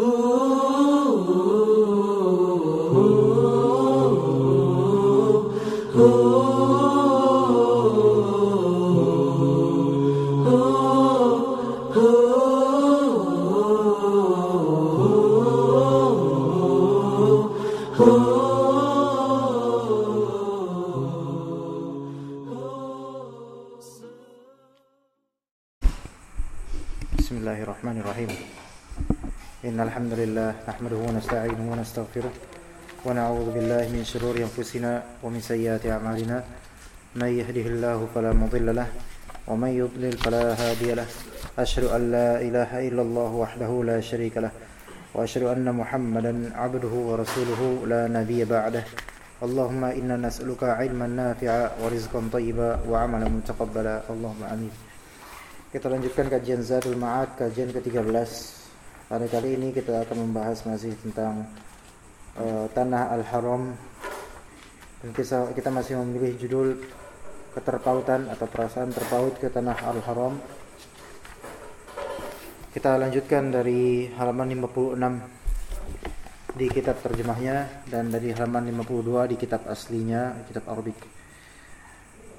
Ooh. ونستعينه ونستغفره ونعوذ بالله من شرور أنفسنا ومن سيئات أعمالنا. من يهده الله فلا مضل له ومن يضلل فلا هادي له. أشهد أن لا إله إلا الله وحده لا شريك له وأشهد أن محمدا عبده ورسوله لا نبي بعده. اللهم إنا نسألك علما نافعا ورزقا طيبا وعملا متقبلا. اللهم آمين. Kita lanjutkan kajian Zadul Ma'ad kajian ke-13. Pada kali ini kita akan membahas masih tentang uh, Tanah Al-Haram. Dan kita, kita masih memilih judul keterpautan atau perasaan terpaut ke Tanah Al-Haram. Kita lanjutkan dari halaman 56 di kitab terjemahnya dan dari halaman 52 di kitab aslinya, kitab Arabik.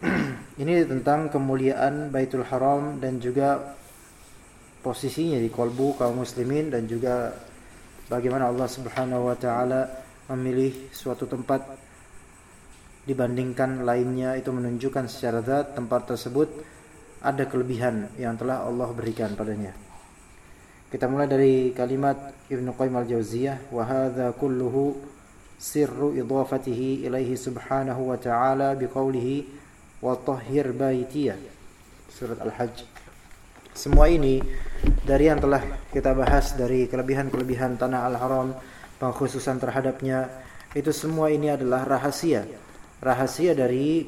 Ini tentang kemuliaan Baitul Haram dan juga posisinya di kolbu kaum muslimin dan juga bagaimana Allah Subhanahu wa taala memilih suatu tempat dibandingkan lainnya itu menunjukkan secara zat tempat tersebut ada kelebihan yang telah Allah berikan padanya. Kita mulai dari kalimat Ibnu Qayyim al-Jauziyah wa hadza kulluhu sirru idafatihi ilaihi subhanahu wa ta'ala biqaulihi wa tahhir baitiyah surat al-hajj semua ini dari yang telah kita bahas dari kelebihan-kelebihan tanah al-haram pengkhususan terhadapnya itu semua ini adalah rahasia. Rahasia dari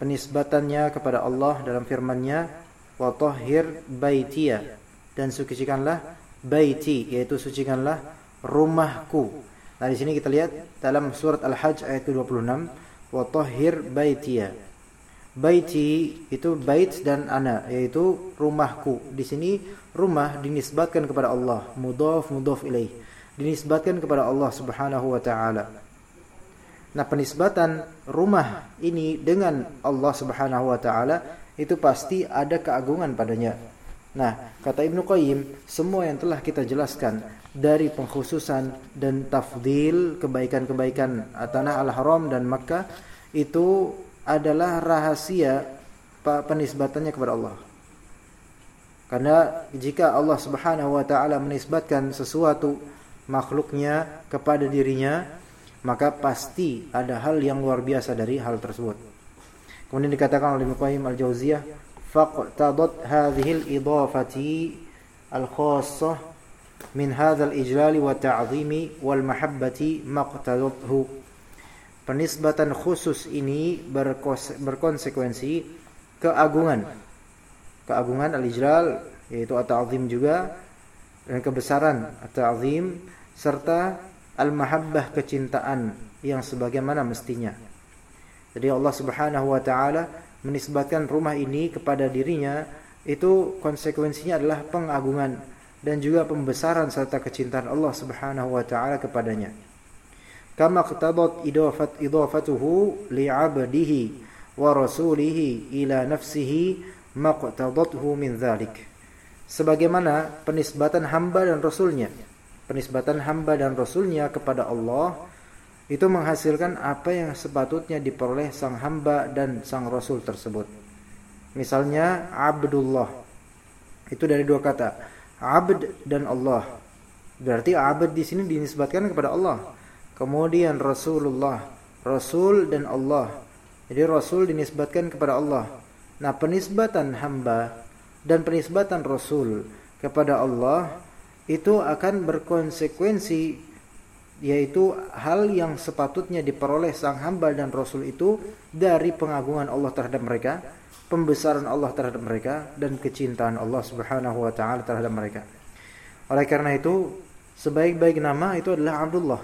penisbatannya kepada Allah dalam firman-Nya wa tahhir baitiyah dan sucikanlah baiti yaitu sucikanlah rumahku. Nah di sini kita lihat dalam surat al-hajj ayat 26 wa tahhir baitiyah Baiti itu bait dan ana yaitu rumahku. Di sini rumah dinisbatkan kepada Allah, mudhaf mudhaf ilaih. Dinisbatkan kepada Allah Subhanahu wa taala. Nah, penisbatan rumah ini dengan Allah Subhanahu wa taala itu pasti ada keagungan padanya. Nah, kata Ibnu Qayyim, semua yang telah kita jelaskan dari pengkhususan dan tafdil kebaikan-kebaikan tanah Al-Haram dan Makkah itu adalah rahasia penisbatannya kepada Allah. Karena jika Allah Subhanahu wa taala menisbatkan sesuatu makhluknya kepada dirinya, maka pasti ada hal yang luar biasa dari hal tersebut. Kemudian dikatakan oleh Ibnu Al-Jauziyah, faqtadat hadhihi al-idafati al-khassah min hadzal ijlali wa ta'zimi wal mahabbati maqtadathu penisbatan khusus ini berkonsekuensi keagungan. Keagungan al-ijlal yaitu at-ta'zim juga dan kebesaran at-ta'zim serta al-mahabbah kecintaan yang sebagaimana mestinya. Jadi Allah Subhanahu wa taala menisbatkan rumah ini kepada dirinya itu konsekuensinya adalah pengagungan dan juga pembesaran serta kecintaan Allah Subhanahu wa taala kepadanya kama qtadat idafat idafatuhu li'abdihi wa rasulihi ila nafsihi maqtadathu min dhalik sebagaimana penisbatan hamba dan rasulnya. Penisbatan hamba dan rasulnya kepada Allah itu menghasilkan apa yang sepatutnya diperoleh sang hamba dan sang rasul tersebut. Misalnya abdullah. Itu dari dua kata. Abd dan Allah. Berarti abd di sini dinisbatkan kepada Allah Kemudian Rasulullah, Rasul dan Allah. Jadi Rasul dinisbatkan kepada Allah. Nah, penisbatan hamba dan penisbatan Rasul kepada Allah itu akan berkonsekuensi yaitu hal yang sepatutnya diperoleh sang hamba dan rasul itu dari pengagungan Allah terhadap mereka, pembesaran Allah terhadap mereka dan kecintaan Allah Subhanahu wa taala terhadap mereka. Oleh karena itu, sebaik-baik nama itu adalah Abdullah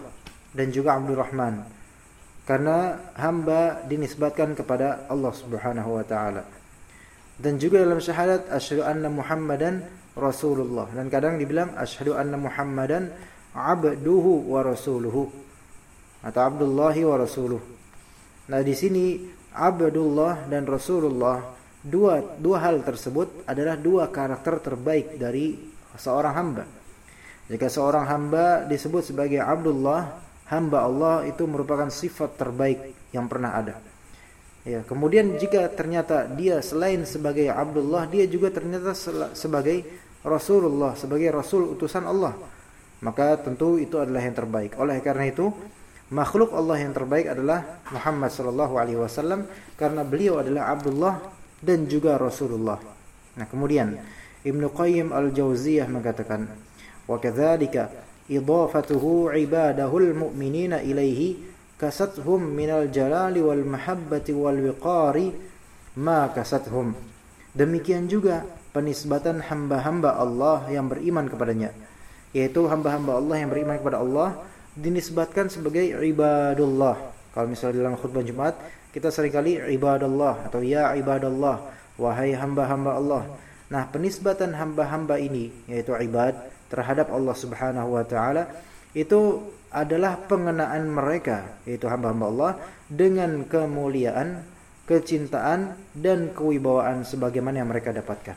dan juga Abdul Rahman. Karena hamba dinisbatkan kepada Allah Subhanahu wa taala. Dan juga dalam syahadat asyhadu anna Muhammadan rasulullah. Dan kadang dibilang asyhadu anna muhammadan abduhu wa rasuluhu. Atau abdullahi wa rasuluh. Nah di sini abdullah dan rasulullah dua dua hal tersebut adalah dua karakter terbaik dari seorang hamba. Jika seorang hamba disebut sebagai abdullah hamba Allah itu merupakan sifat terbaik yang pernah ada Ya, kemudian jika ternyata dia selain sebagai Abdullah, dia juga ternyata sebagai Rasulullah, sebagai Rasul utusan Allah. Maka tentu itu adalah yang terbaik. Oleh karena itu, makhluk Allah yang terbaik adalah Muhammad sallallahu alaihi wasallam karena beliau adalah Abdullah dan juga Rasulullah. Nah, kemudian Ibnu Qayyim Al-Jauziyah mengatakan, "Wa kadzalika idafatuhu ibadahul mu'minina ilaihi kasathum minal jalali wal mahabbati wal wiqari ma kasathum demikian juga penisbatan hamba-hamba Allah yang beriman kepadanya. Yaitu hamba-hamba Allah yang beriman kepada Allah dinisbatkan sebagai ibadullah. Kalau misalnya dalam khutbah Jumat kita sering kali ibadullah atau ya ibadullah wahai hamba-hamba Allah. Nah penisbatan hamba-hamba ini yaitu ibad terhadap Allah Subhanahu wa taala itu adalah pengenaan mereka yaitu hamba-hamba Allah dengan kemuliaan, kecintaan dan kewibawaan sebagaimana yang mereka dapatkan.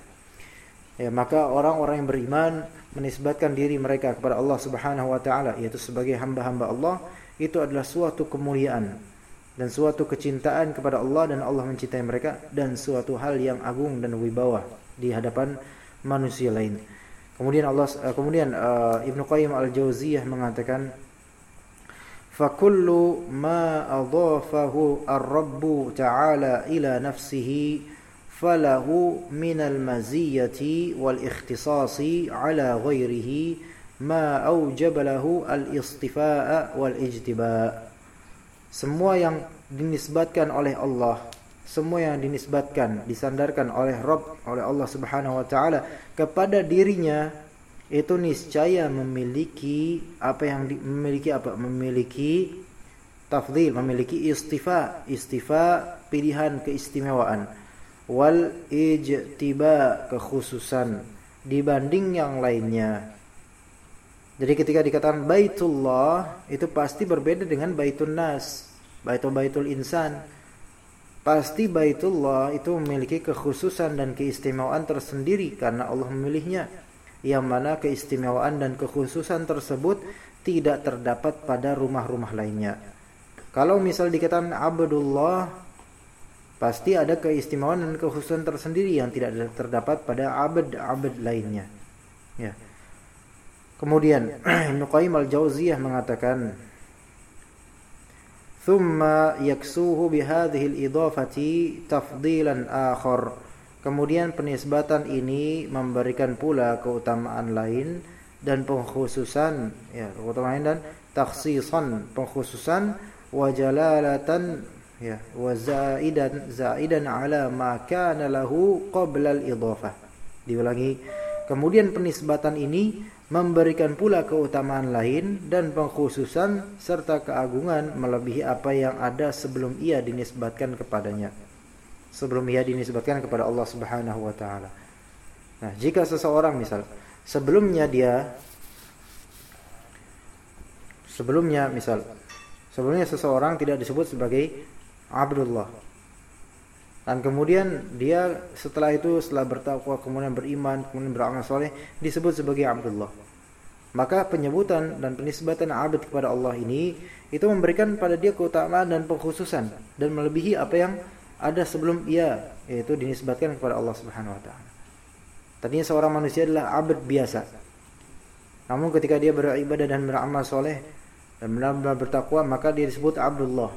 Ya, maka orang-orang yang beriman menisbatkan diri mereka kepada Allah Subhanahu wa taala yaitu sebagai hamba-hamba Allah itu adalah suatu kemuliaan dan suatu kecintaan kepada Allah dan Allah mencintai mereka dan suatu hal yang agung dan wibawa di hadapan manusia lain. Kemudian Allah kemudian uh, Ibnu Qayyim Al-Jauziyah mengatakan فكل ما أضافه الرب تعالى إلى نفسه فله من المزية والاختصاص على غيره ما أوجب له الاصطفاء والاجتباء semua yang dinisbatkan oleh Allah semua yang dinisbatkan disandarkan oleh Rabb oleh Allah Subhanahu wa taala kepada dirinya itu niscaya memiliki apa yang di, memiliki apa? Memiliki tafdhil memiliki istifa istifa pilihan keistimewaan. Wal ijtiba kekhususan dibanding yang lainnya. Jadi ketika dikatakan baitullah itu pasti berbeda dengan baitun nas baitul baitul insan pasti baitullah itu memiliki kekhususan dan keistimewaan tersendiri karena Allah memilihnya yang mana keistimewaan dan kekhususan tersebut tidak terdapat pada rumah-rumah lainnya. Kalau misal dikatakan Abdullah pasti ada keistimewaan dan kekhususan tersendiri yang tidak terdapat pada abad-abad lainnya. Ya. Kemudian Ibnu al-Jauziyah mengatakan ثم يكسوه بهذه الإضافة تفضيلا آخر. Kemudian penisbatan ini memberikan pula keutamaan lain dan pengkhususan ya keutamaan dan takhsisan pengkhususan wa jalalatan ya wa zaidan zaidan ala ma kana lahu qabla al idhafah diulangi. Kemudian penisbatan ini memberikan pula keutamaan lain dan pengkhususan serta keagungan melebihi apa yang ada sebelum ia dinisbatkan kepadanya sebelum ia dinisbatkan kepada Allah Subhanahu wa taala. Nah, jika seseorang misal sebelumnya dia sebelumnya misal sebelumnya seseorang tidak disebut sebagai Abdullah dan kemudian dia setelah itu setelah bertakwa kemudian beriman kemudian beramal soleh disebut sebagai Abdullah maka penyebutan dan penisbatan abd kepada Allah ini itu memberikan pada dia keutamaan dan pengkhususan dan melebihi apa yang ada sebelum ia yaitu dinisbatkan kepada Allah Subhanahu wa taala. Tadinya seorang manusia adalah abd biasa. Namun ketika dia beribadah dan beramal soleh dan benar-benar bertakwa maka dia disebut Abdullah.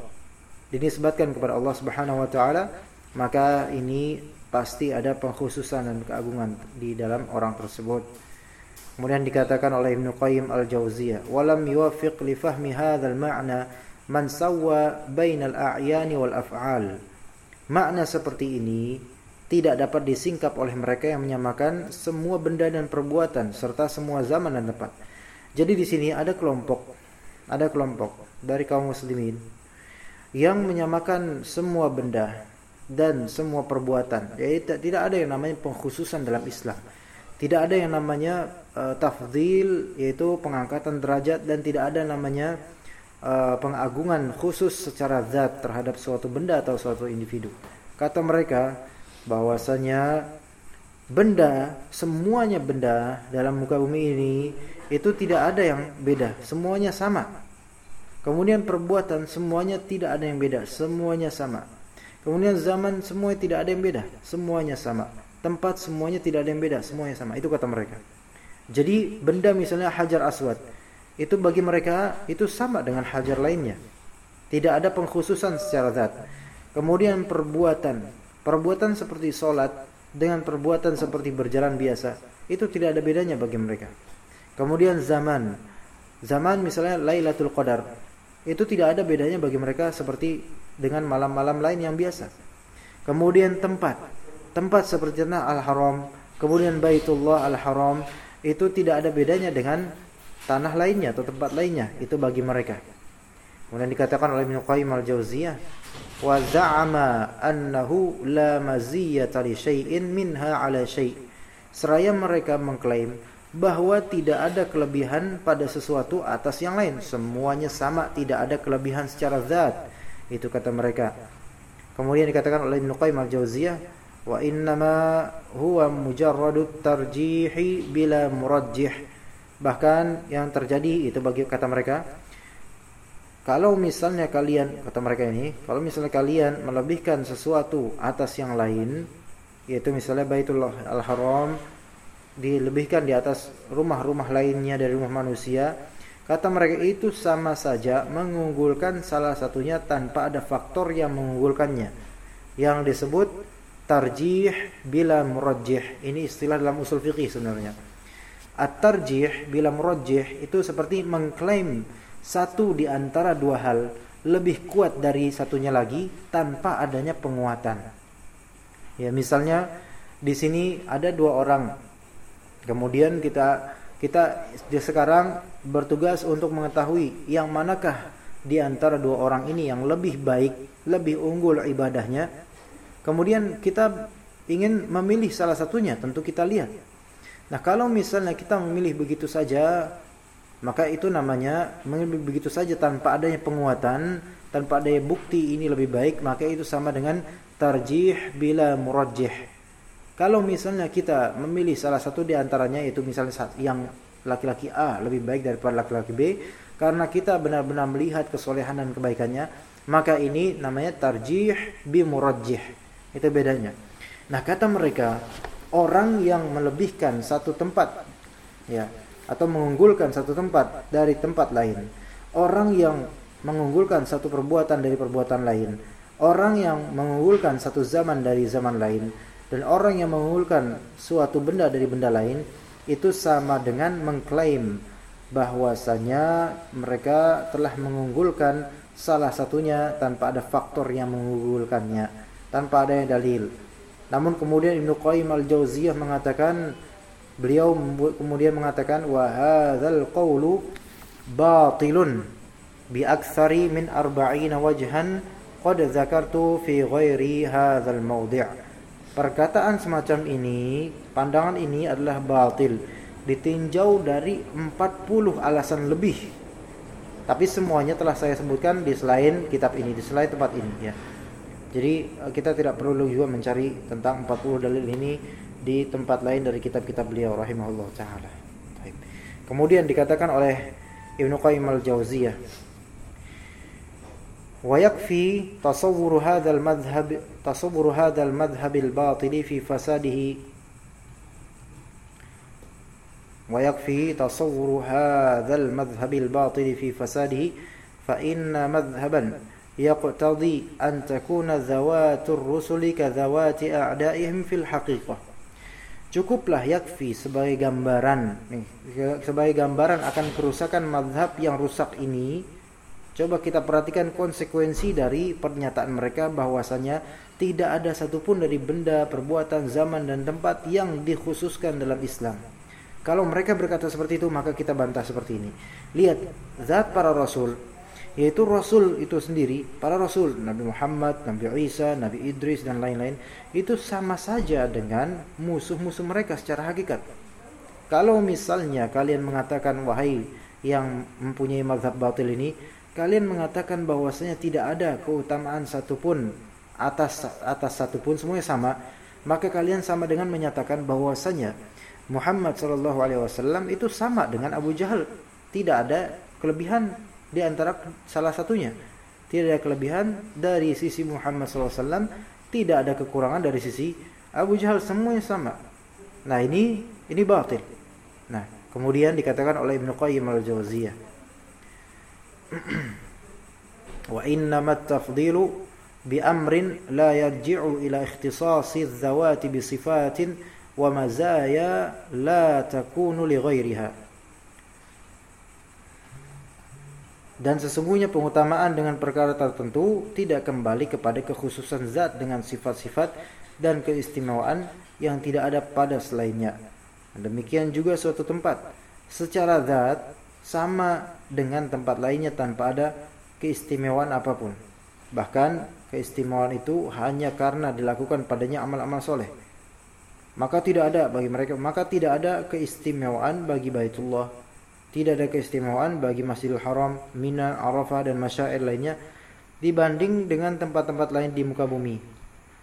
Dinisbatkan kepada Allah Subhanahu wa taala, maka ini pasti ada pengkhususan dan keagungan di dalam orang tersebut. Kemudian dikatakan oleh Ibnu Qayyim Al-Jauziyah, "Walam yuwaffiq li fahmi hadzal ma'na man sawwa bainal a'yani wal af'al." Makna seperti ini tidak dapat disingkap oleh mereka yang menyamakan semua benda dan perbuatan serta semua zaman dan tempat. Jadi di sini ada kelompok, ada kelompok dari kaum muslimin yang menyamakan semua benda dan semua perbuatan. Jadi tidak ada yang namanya pengkhususan dalam Islam. Tidak ada yang namanya uh, tafdil yaitu pengangkatan derajat dan tidak ada namanya uh, pengagungan khusus secara zat terhadap suatu benda atau suatu individu. Kata mereka bahwasanya benda semuanya benda dalam muka bumi ini itu tidak ada yang beda, semuanya sama. Kemudian perbuatan semuanya tidak ada yang beda, semuanya sama. Kemudian zaman semuanya tidak ada yang beda, semuanya sama. Tempat semuanya tidak ada yang beda, semuanya sama. Itu kata mereka. Jadi benda misalnya hajar aswad, itu bagi mereka itu sama dengan hajar lainnya. Tidak ada pengkhususan secara zat. Kemudian perbuatan, perbuatan seperti solat dengan perbuatan seperti berjalan biasa, itu tidak ada bedanya bagi mereka. Kemudian zaman, zaman misalnya Lailatul Qadar, itu tidak ada bedanya bagi mereka seperti dengan malam-malam lain yang biasa. Kemudian tempat, tempat seperti Al-Haram, kemudian Baitullah Al-Haram, itu tidak ada bedanya dengan tanah lainnya atau tempat lainnya, itu bagi mereka. Kemudian dikatakan oleh Ibnu Qayyim Al-Jauziyah, wa za'ama annahu la maziyata li syai'in minha 'ala syai'. Seraya mereka mengklaim bahwa tidak ada kelebihan pada sesuatu atas yang lain. Semuanya sama, tidak ada kelebihan secara zat. Itu kata mereka. Kemudian dikatakan oleh Ibnu Qayyim al-Jauziyah, wa innama huwa mujarradut tarjihi bila murajjih. Bahkan yang terjadi itu bagi kata mereka, kalau misalnya kalian kata mereka ini, kalau misalnya kalian melebihkan sesuatu atas yang lain, yaitu misalnya Baitullah Al-Haram dilebihkan di atas rumah-rumah lainnya dari rumah manusia kata mereka itu sama saja mengunggulkan salah satunya tanpa ada faktor yang mengunggulkannya. Yang disebut tarjih bila murajjih. Ini istilah dalam usul fikih sebenarnya. At-tarjih bila murajjih itu seperti mengklaim satu di antara dua hal lebih kuat dari satunya lagi tanpa adanya penguatan. Ya misalnya di sini ada dua orang. Kemudian kita kita sekarang bertugas untuk mengetahui yang manakah di antara dua orang ini yang lebih baik, lebih unggul ibadahnya. Kemudian kita ingin memilih salah satunya, tentu kita lihat. Nah, kalau misalnya kita memilih begitu saja, maka itu namanya memilih begitu saja tanpa adanya penguatan, tanpa adanya bukti ini lebih baik, maka itu sama dengan tarjih bila murajjih kalau misalnya kita memilih salah satu di antaranya yaitu misalnya yang laki-laki A lebih baik daripada laki-laki B karena kita benar-benar melihat kesolehan dan kebaikannya, maka ini namanya tarjih bi murajjih. Itu bedanya. Nah, kata mereka, orang yang melebihkan satu tempat ya atau mengunggulkan satu tempat dari tempat lain, orang yang mengunggulkan satu perbuatan dari perbuatan lain, orang yang mengunggulkan satu zaman dari zaman lain, dan orang yang mengunggulkan suatu benda dari benda lain itu sama dengan mengklaim bahwasanya mereka telah mengunggulkan salah satunya tanpa ada faktor yang mengunggulkannya, tanpa ada dalil. Namun kemudian Ibnu Qayyim al-Jauziyah mengatakan beliau kemudian mengatakan wa hadzal qawlu batilun bi aktsari min arba'ina wajhan qad zakartu fi ghairi hadzal mawdi'. Perkataan semacam ini, pandangan ini adalah batil, ditinjau dari 40 alasan lebih. Tapi semuanya telah saya sebutkan di selain kitab ini, di selain tempat ini ya. Jadi eh, kita tidak perlu juga mencari tentang 40 dalil ini di tempat lain dari kitab-kitab beliau rahimahullah taala. Kemudian dikatakan oleh Ibnu Qayyim al-Jauziyah ويكفي تصور هذا المذهب تصور هذا المذهب الباطل في فساده. ويكفي تصور هذا المذهب الباطل في فساده. فإن مذهبا يقتضي أن تكون ذوات الرسل كذوات أعدائهم في الحقيقة. Cukuplah yakfi sebagai gambaran. Nih, sebagai gambaran akan kerusakan madhab yang rusak ini. Coba kita perhatikan konsekuensi dari pernyataan mereka bahwasanya tidak ada satupun dari benda, perbuatan, zaman dan tempat yang dikhususkan dalam Islam. Kalau mereka berkata seperti itu, maka kita bantah seperti ini. Lihat zat para rasul, yaitu rasul itu sendiri, para rasul Nabi Muhammad, Nabi Isa, Nabi Idris dan lain-lain itu sama saja dengan musuh-musuh mereka secara hakikat. Kalau misalnya kalian mengatakan wahai yang mempunyai mazhab batil ini, kalian mengatakan bahwasanya tidak ada keutamaan satupun atas atas satupun semuanya sama, maka kalian sama dengan menyatakan bahwasanya Muhammad Shallallahu Alaihi Wasallam itu sama dengan Abu Jahal. Tidak ada kelebihan di antara salah satunya. Tidak ada kelebihan dari sisi Muhammad SAW, tidak ada kekurangan dari sisi Abu Jahal semuanya sama. Nah ini ini batil. Nah kemudian dikatakan oleh Ibnu Qayyim al-Jauziyah. Wa innamat tafdilu bi amrin la yarji'u ila ikhtisasi dzawati bi sifatin wa mazaya la takunu li dan sesungguhnya pengutamaan dengan perkara tertentu tidak kembali kepada kekhususan zat dengan sifat-sifat dan keistimewaan yang tidak ada pada selainnya. Demikian juga suatu tempat secara zat sama dengan tempat lainnya tanpa ada keistimewaan apa pun. Bahkan keistimewaan itu hanya karena dilakukan padanya amal-amal soleh. Maka tidak ada bagi mereka maka tidak ada keistimewaan bagi Baitullah. Tidak ada keistimewaan bagi Masjidil Haram Mina Arafah dan masyair lainnya dibanding dengan tempat-tempat lain di muka bumi.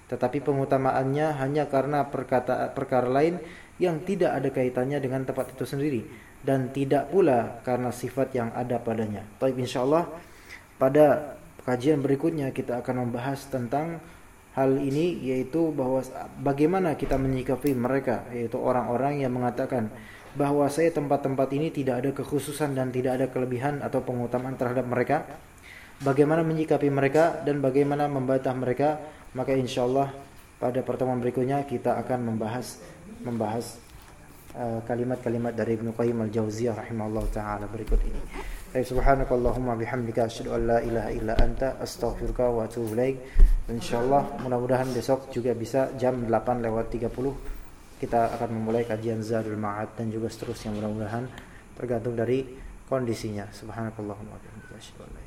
Tetapi pengutamaannya hanya karena perkata perkara lain yang tidak ada kaitannya dengan tempat itu sendiri dan tidak pula karena sifat yang ada padanya. Tapi insyaallah pada kajian berikutnya kita akan membahas tentang hal ini yaitu bahwa bagaimana kita menyikapi mereka yaitu orang-orang yang mengatakan bahwa saya tempat-tempat ini tidak ada kekhususan dan tidak ada kelebihan atau pengutamaan terhadap mereka bagaimana menyikapi mereka dan bagaimana membantah mereka maka insyaallah pada pertemuan berikutnya kita akan membahas membahas kalimat-kalimat uh, dari Ibnu Qayyim al-Jauziyah rahimahullah taala berikut ini Subhanakallahumma bihamdika asyhadu an la ilaha illa anta astaghfiruka wa atubu ilaik. Insyaallah mudah-mudahan besok juga bisa jam 8 lewat 30 kita akan memulai kajian Zadul Ma'ad dan juga seterusnya mudah-mudahan tergantung dari kondisinya. Subhanakallahumma bihamdika asyhadu an la